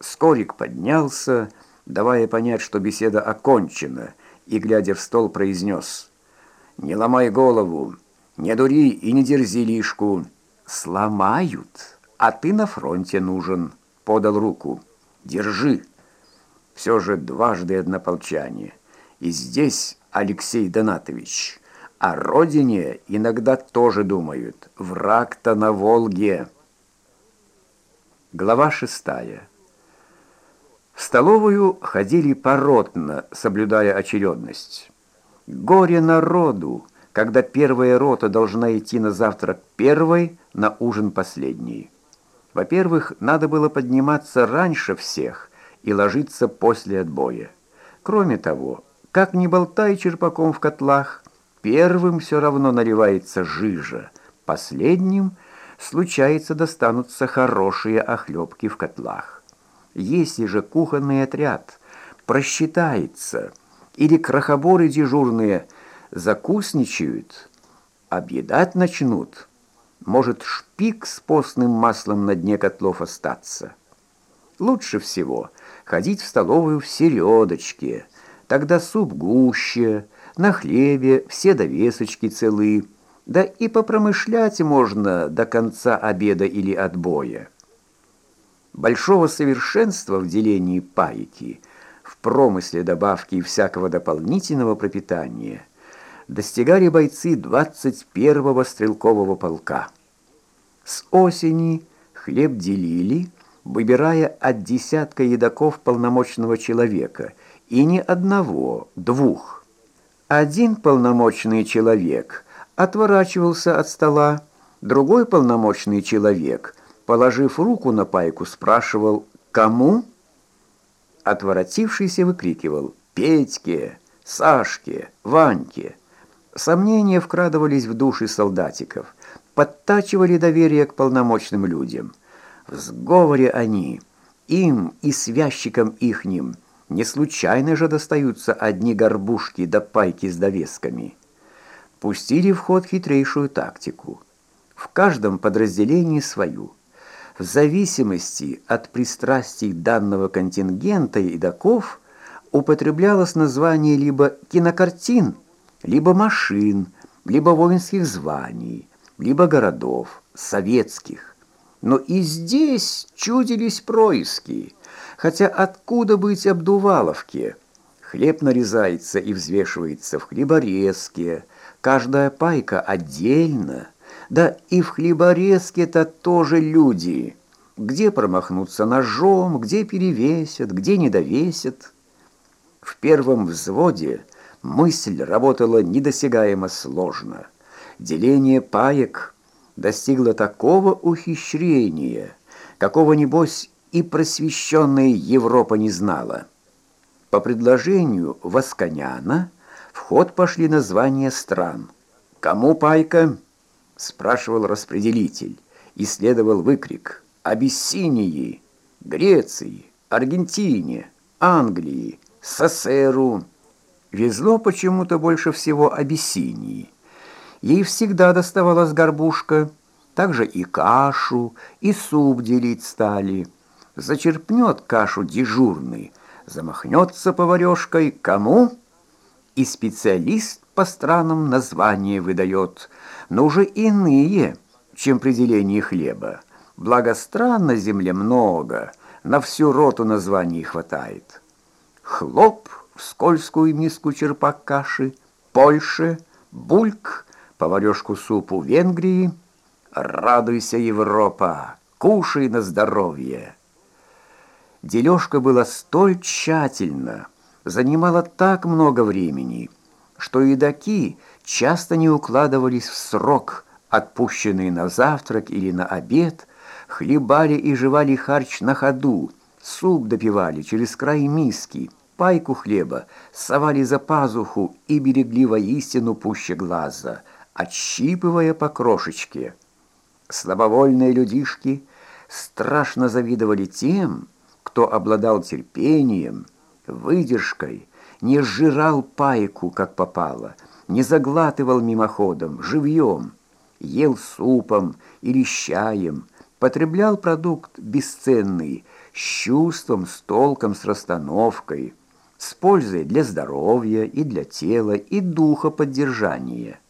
Скорик поднялся, давая понять, что беседа окончена, и, глядя в стол, произнес «Не ломай голову, не дури и не дерзи лишку. Сломают, а ты на фронте нужен», — подал руку. «Держи». Все же дважды однополчане. И здесь Алексей Донатович. О родине иногда тоже думают. Враг-то на Волге. Глава шестая. Столовую ходили поротно, соблюдая очередность. Горе народу, когда первая рота должна идти на завтрак первой, на ужин последней. Во-первых, надо было подниматься раньше всех и ложиться после отбоя. Кроме того, как ни болтай черпаком в котлах, первым все равно наливается жижа, последним случается достанутся хорошие охлебки в котлах. Если же кухонный отряд. Просчитается. Или крохоборы дежурные закусничают, объедать начнут, может шпик с постным маслом на дне котлов остаться. Лучше всего ходить в столовую в середочке – Тогда суп гуще, на хлебе все довесочки целы, да и попромышлять можно до конца обеда или отбоя. Большого совершенства в делении пайки, в промысле добавки всякого дополнительного пропитания достигали бойцы 21-го стрелкового полка. С осени хлеб делили, выбирая от десятка едоков полномочного человека – и не одного, двух. Один полномочный человек отворачивался от стола, другой полномочный человек, положив руку на пайку, спрашивал «Кому?». Отворотившийся выкрикивал «Петьке! Сашке! Ваньке!». Сомнения вкрадывались в души солдатиков, подтачивали доверие к полномочным людям. В сговоре они, им и связчикам ихним – не случайно же достаются одни горбушки да пайки с довесками. Пустили в ход хитрейшую тактику. В каждом подразделении свою. В зависимости от пристрастий данного контингента едоков употреблялось название либо кинокартин, либо машин, либо воинских званий, либо городов, советских. Но и здесь чудились происки – Хотя откуда быть обдуваловке? Хлеб нарезается и взвешивается в хлеборезке, каждая пайка отдельно. Да и в хлеборезке-то тоже люди. Где промахнуться ножом, где перевесят, где не довесят. В первом взводе мысль работала недосягаемо сложно. Деление паек достигло такого ухищрения, какого, небось, и просвещенная Европа не знала. По предложению Восконяна в ход пошли названия стран. «Кому пайка?» – спрашивал распределитель, и следовал выкрик «Абиссинии», «Греции», «Аргентине», «Англии», «Сосеру». Везло почему-то больше всего Абиссинии. Ей всегда доставалась горбушка, также и кашу, и суп делить стали – зачерпнет кашу дежурный, замахнется поварешкой кому? И специалист по странам название выдает, но уже иные, чем при делении хлеба. Благо стран на земле много, на всю роту названий хватает. Хлоп в скользкую миску черпак каши, Польше, бульк, поварешку супу Венгрии. Радуйся, Европа, кушай на здоровье. Дележка была столь тщательна, занимала так много времени, что едоки часто не укладывались в срок, отпущенные на завтрак или на обед, хлебали и жевали харч на ходу, суп допивали через край миски, пайку хлеба совали за пазуху и берегли воистину пуще глаза, отщипывая по крошечке. Слабовольные людишки страшно завидовали тем, кто обладал терпением, выдержкой, не сжирал пайку, как попало, не заглатывал мимоходом, живьем, ел супом или чаем, потреблял продукт бесценный, с чувством, с толком, с расстановкой, с пользой для здоровья и для тела, и духа поддержания.